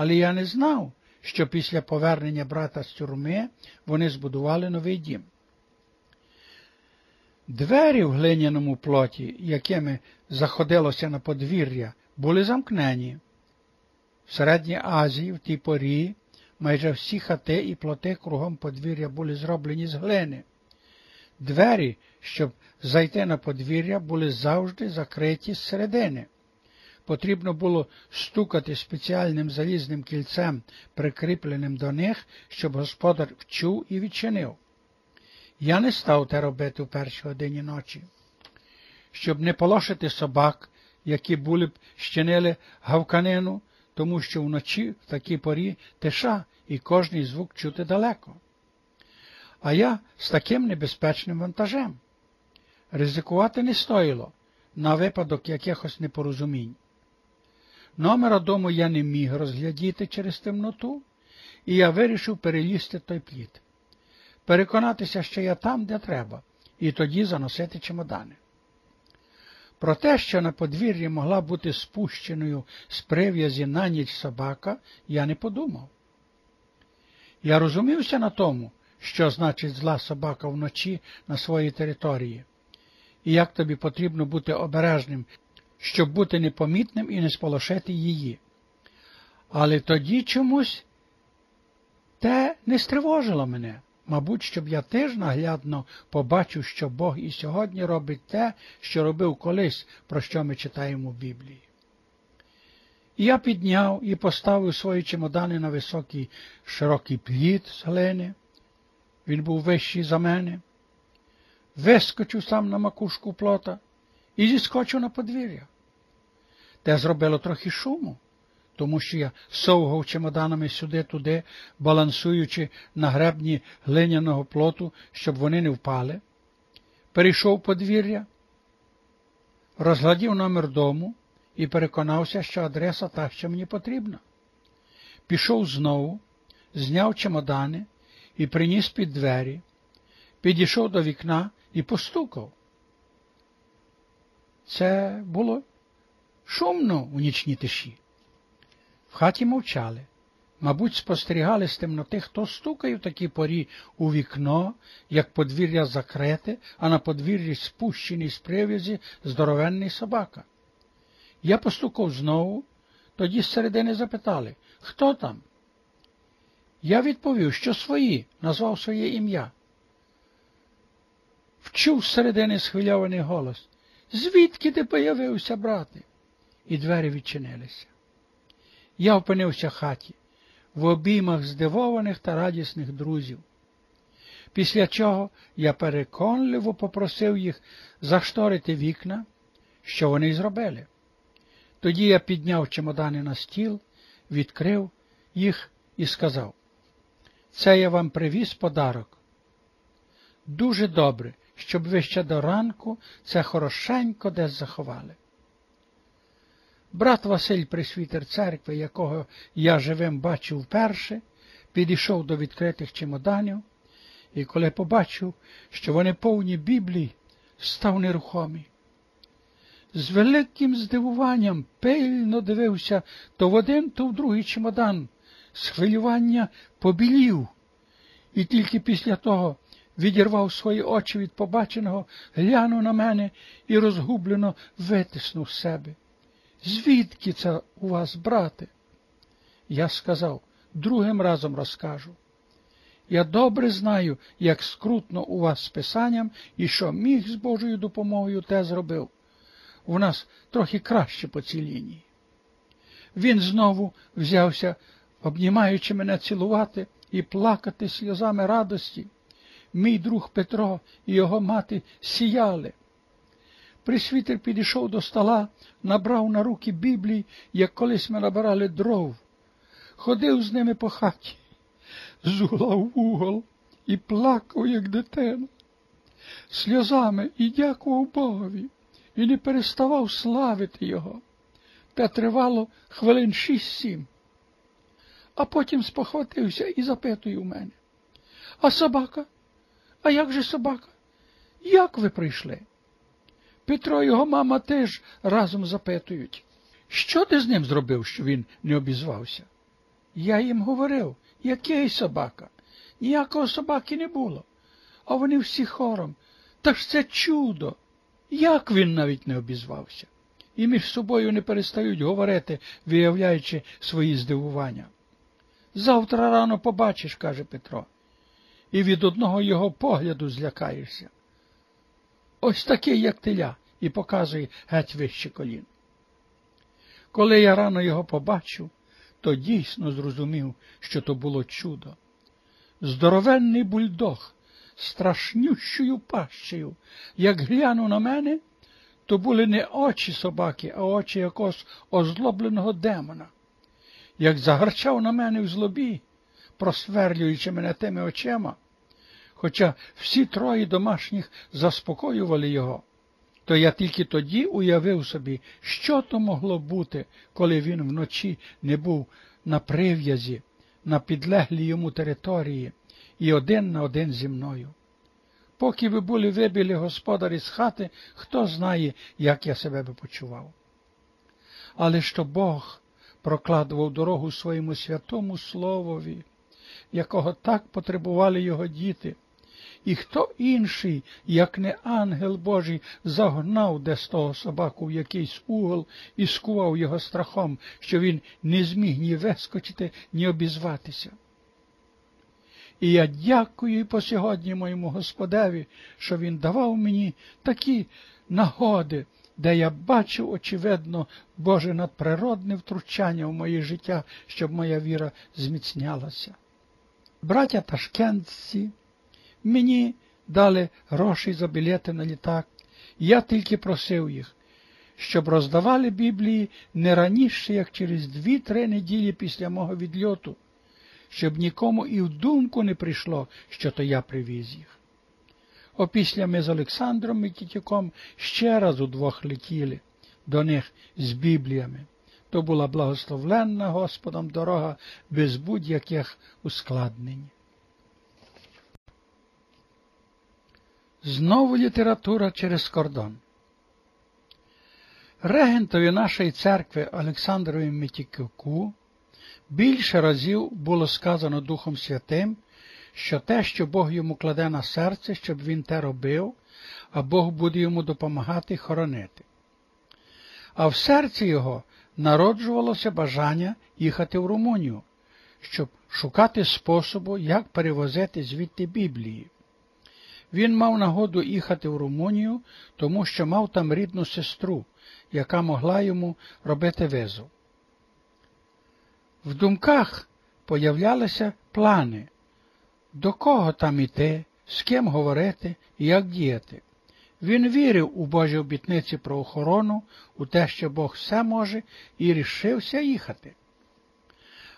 але я не знав, що після повернення брата з тюрми вони збудували новий дім. Двері в глиняному плоті, якими заходилося на подвір'я, були замкнені. В Середній Азії в тій порі майже всі хати і плоти кругом подвір'я були зроблені з глини. Двері, щоб зайти на подвір'я, були завжди закриті зсередини. Потрібно було стукати спеціальним залізним кільцем, прикріпленим до них, щоб господар вчув і відчинив. Я не став те робити в першій годині ночі, щоб не полошити собак, які були б щинили гавканину, тому що вночі в такій порі тиша і кожний звук чути далеко. А я з таким небезпечним вантажем. Ризикувати не стоїло на випадок якихось непорозумінь. Номера дому я не міг розглядіти через темноту, і я вирішив перелізти той плід, переконатися, що я там, де треба, і тоді заносити чемодани. Про те, що на подвір'ї могла бути спущеною з прив'язі на ніч собака, я не подумав. Я розумівся на тому, що значить зла собака вночі на своїй території, і як тобі потрібно бути обережним, щоб бути непомітним і не сполошити її. Але тоді чомусь те не стривожило мене. Мабуть, щоб я теж наглядно побачив, що Бог і сьогодні робить те, що робив колись, про що ми читаємо в Біблії. І я підняв і поставив свої чемодани на високий широкий плід з глини. Він був вищий за мене, вискочив сам на макушку плота і зіскочив на подвір'я. Те зробило трохи шуму, тому що я совгав чемоданами сюди-туди, балансуючи на гребні глиняного плоту, щоб вони не впали. Перейшов подвір'я, розгладів номер дому і переконався, що адреса та, що мені потрібна. Пішов знову, зняв чемодани і приніс під двері, підійшов до вікна і постукав. Це було шумно у нічній тиші. В хаті мовчали. Мабуть, спостерігали з темноти, хто стукає в такій порі у вікно, як подвір'я закрите, а на подвір'ї спущений з прив'язі здоровенний собака. Я постукав знову, тоді зсередини запитали, хто там? Я відповів, що свої, назвав своє ім'я. Вчув зсередини схвильований голос. Звідки ти появився, брате? І двері відчинилися. Я опинився в хаті, в обіймах здивованих та радісних друзів. Після чого я переконливо попросив їх зашторити вікна, що вони й зробили. Тоді я підняв чемодани на стіл, відкрив їх і сказав, це я вам привіз подарок. Дуже добре, щоб ви ще до ранку це хорошенько десь заховали. Брат Василь присвітер церкви, якого я живим бачив вперше, підійшов до відкритих чемоданів, і коли побачив, що вони повні Біблії, став нерухомий. З великим здивуванням пильно дивився то в один, то в другий чемодан, з хвилювання побілів, і тільки після того відірвав свої очі від побаченого, глянув на мене і розгублено витиснув себе. Звідки це у вас, брате? Я сказав, другим разом розкажу. Я добре знаю, як скрутно у вас з писанням і що міг з Божою допомогою те зробив. У нас трохи краще по цій лінії. Він знову взявся, обнімаючи мене цілувати і плакати сльозами радості. Мій друг Петро і його мати сіяли. Присвітер підійшов до стола, набрав на руки Біблії, як колись ми набирали дров, ходив з ними по хаті, з угла в угол і плакав, як дитина, сльозами і дякував Богові, і не переставав славити його. Те тривало хвилин шість-сім. А потім спохватився і запитує у мене. А собака? А як же собака? Як ви прийшли? Петро і його мама теж разом запитують. Що ти з ним зробив, що він не обізвався? Я їм говорив, який собака? Ніякого собаки не було. А вони всі хором. Та ж це чудо. Як він навіть не обізвався? І між собою не перестають говорити, виявляючи свої здивування. Завтра рано побачиш, каже Петро, і від одного його погляду злякаєшся. Ось такий, як теля, і показує геть вище колін. Коли я рано його побачив, то дійсно зрозумів, що то було чудо. Здоровенний бульдог, страшнющою пащею, як глянув на мене, то були не очі собаки, а очі якогось озлобленого демона. Як загарчав на мене в злобі, просверлюючи мене тими очима, хоча всі троє домашніх заспокоювали його, то я тільки тоді уявив собі, що то могло бути, коли він вночі не був на прив'язі, на підлеглій йому території і один на один зі мною. Поки ви були вибілі господарі з хати, хто знає, як я себе би почував. Але що Бог прокладував дорогу своєму святому Словові, якого так потребували його діти, і хто інший, як не ангел Божий, загнав десь того собаку в якийсь угол і скував його страхом, що він не зміг ні вискочити, ні обізватися. І я дякую по сьогодні моєму Господеві, що він давав мені такі нагоди, де я бачив, очевидно, Боже надприродне втручання в моє життя, щоб моя віра зміцнялася. Браття ташкентці мені дали гроші за білети на літак, я тільки просив їх, щоб роздавали Біблії не раніше, як через дві-три неділі після мого відльоту щоб нікому і в думку не прийшло, що то я привіз їх. Опісля ми з Олександром і Микітюком ще раз удвох летіли до них з Бібліями. То була благословленна Господом дорога без будь-яких ускладнень. Знову література через кордон. Регентові нашої церкви Олександрові Митікюку Більше разів було сказано Духом Святим, що те, що Бог йому кладе на серце, щоб він те робив, а Бог буде йому допомагати хоронити. А в серці його народжувалося бажання їхати в Румунію, щоб шукати способу, як перевозити звідти Біблії. Він мав нагоду їхати в Румунію, тому що мав там рідну сестру, яка могла йому робити визов. В думках появлялися плани, до кого там іти, з ким говорити і як діяти. Він вірив у Божі обітниці про охорону, у те, що Бог все може, і рішився їхати.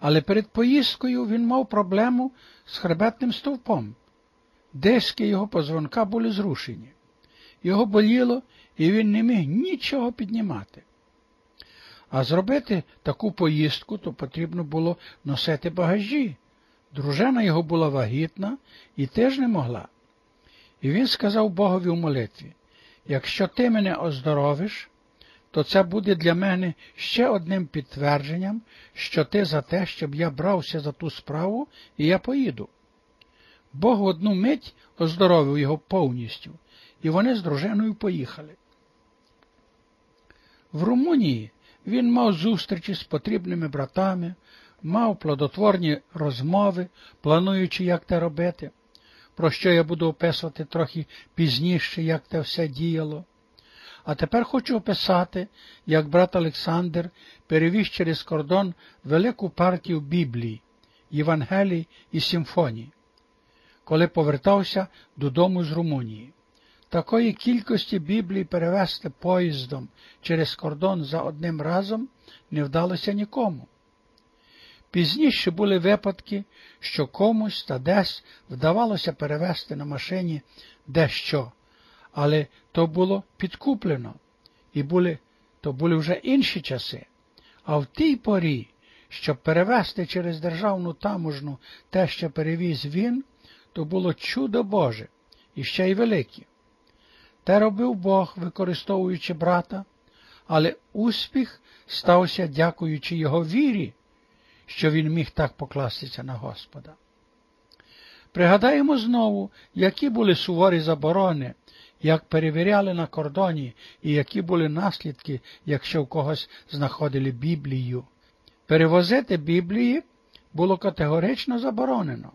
Але перед поїздкою він мав проблему з хребетним стовпом. Диски його позвонка були зрушені. Його боліло, і він не міг нічого піднімати. А зробити таку поїздку, то потрібно було носити багажі. Дружина його була вагітна і теж не могла. І він сказав Богові у молитві, якщо ти мене оздоровиш, то це буде для мене ще одним підтвердженням, що ти за те, щоб я брався за ту справу, і я поїду. Бог в одну мить оздоровив його повністю, і вони з дружиною поїхали. В Румунії він мав зустрічі з потрібними братами, мав плодотворні розмови, плануючи, як те робити, про що я буду описувати трохи пізніше, як те все діяло. А тепер хочу описати, як брат Олександр перевіз через кордон велику партію Біблії, Євангелій і симфоній, коли повертався додому з Румунії. Такої кількості Біблії перевезти поїздом через кордон за одним разом не вдалося нікому. Пізніше були випадки, що комусь та десь вдавалося перевезти на машині дещо, але то було підкуплено, і були, то були вже інші часи. А в тій порі, щоб перевезти через державну таможну те, що перевіз він, то було чудо Боже і ще й велике. Те робив Бог, використовуючи брата, але успіх стався дякуючи його вірі, що він міг так покластися на Господа. Пригадаємо знову, які були суворі заборони, як перевіряли на кордоні і які були наслідки, якщо в когось знаходили Біблію. Перевозити Біблії було категорично заборонено.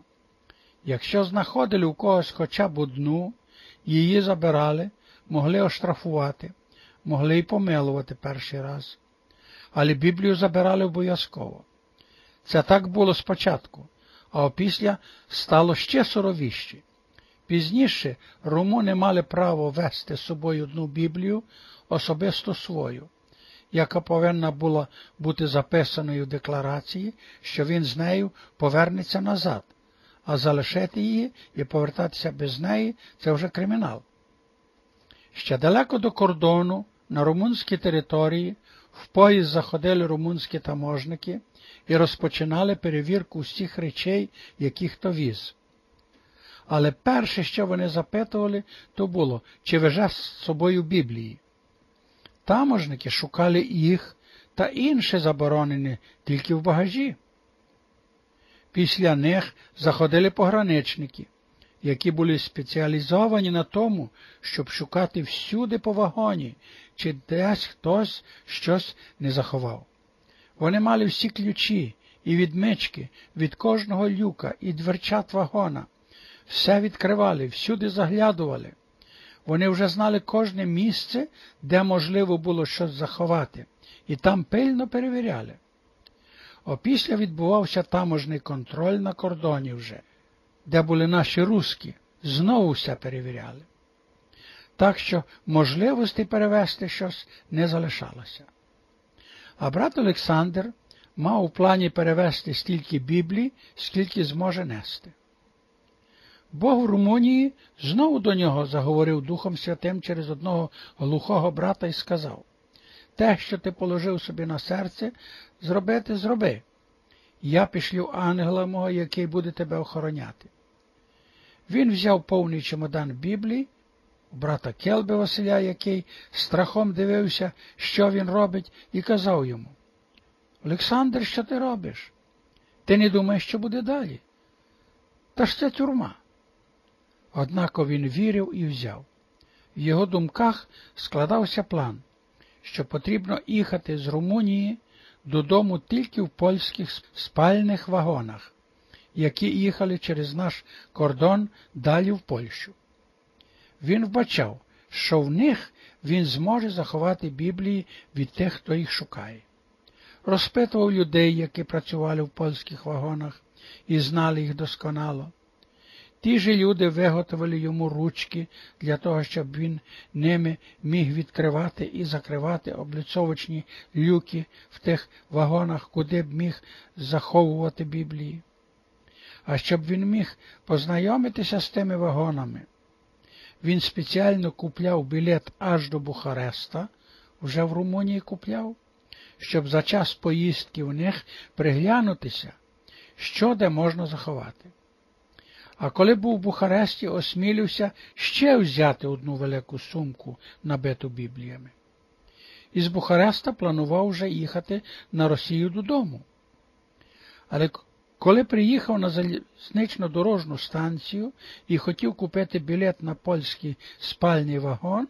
Якщо знаходили у когось хоча б одну, її забирали, могли оштрафувати, могли й помилувати перший раз. Але Біблію забирали обов'язково. Це так було спочатку, а опісля стало ще суровіше. Пізніше румуни мали право вести з собою одну Біблію, особисто свою, яка повинна була бути записаною в декларації, що він з нею повернеться назад, а залишити її і повертатися без неї це вже кримінал. Ще далеко до кордону, на румунській території, в поїзд заходили румунські таможники і розпочинали перевірку всіх речей, які хто віз. Але перше, що вони запитували, то було, чи веже з собою Біблії. Таможники шукали їх та інше заборонені тільки в багажі. Після них заходили пограничники, які були спеціалізовані на тому, щоб шукати всюди по вагоні, чи десь хтось щось не заховав. Вони мали всі ключі і відмички від кожного люка і дверчат вагона, все відкривали, всюди заглядували. Вони вже знали кожне місце, де можливо було щось заховати, і там пильно перевіряли. Опісля відбувався таможний контроль на кордоні вже, де були наші руски, знову все перевіряли. Так що можливості перевести щось не залишалося. А брат Олександр мав у плані перевести стільки Біблії, скільки зможе нести. Бог в Румунії знову до нього заговорив Духом Святим через одного глухого брата і сказав Те, що ти положив собі на серце, зробити зроби. Я пішлю ангела мого, який буде тебе охороняти. Він взяв повний чемодан Біблії, брата Келби Василя, який страхом дивився, що він робить, і казав йому Олександр, що ти робиш? Ти не думаєш, що буде далі? Та ж це тюрма. Однако він вірив і взяв. В його думках складався план, що потрібно їхати з Румунії додому тільки в польських спальних вагонах, які їхали через наш кордон далі в Польщу. Він вбачав, що в них він зможе заховати Біблії від тих, хто їх шукає. Розпитував людей, які працювали в польських вагонах і знали їх досконало. Ті ж люди виготовили йому ручки для того, щоб він ними міг відкривати і закривати обліцовочні люки в тих вагонах, куди б міг заховувати Біблії. А щоб він міг познайомитися з тими вагонами, він спеціально купляв білет аж до Бухареста, вже в Румунії купляв, щоб за час поїздки в них приглянутися, що де можна заховати. А коли був в Бухаресті, осмілився ще взяти одну велику сумку, набиту бібліями. Із Бухареста планував вже їхати на Росію додому. Але коли приїхав на залізнично дорожну станцію і хотів купити білет на польський спальний вагон,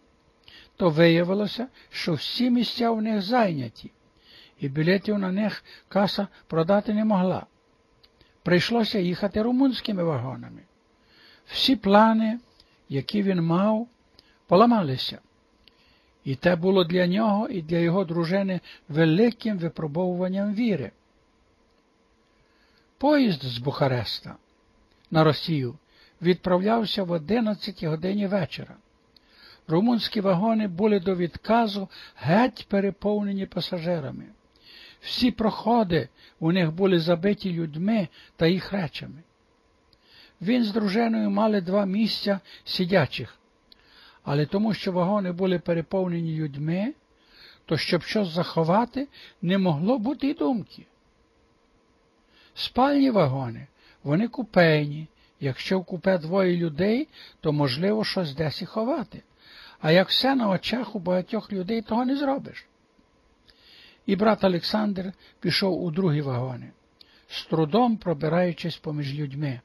то виявилося, що всі місця в них зайняті, і білетів на них каса продати не могла прийшлося їхати румунськими вагонами. Всі плани, які він мав, поламалися. І те було для нього і для його дружини великим випробовуванням віри. Поїзд з Бухареста на Росію відправлявся в 11 годині вечора. Румунські вагони були до відказу геть переповнені пасажирами. Всі проходи у них були забиті людьми та їх речами. Він з дружиною мали два місця сидячих, але тому, що вагони були переповнені людьми, то щоб щось заховати, не могло бути й думки. Спальні вагони, вони купейні. Якщо в купе двоє людей, то можливо щось десь і ховати. А як все на очах у багатьох людей, того не зробиш і брат Олександр пішов у другі вагони. з трудом пробираючись поміж людьми.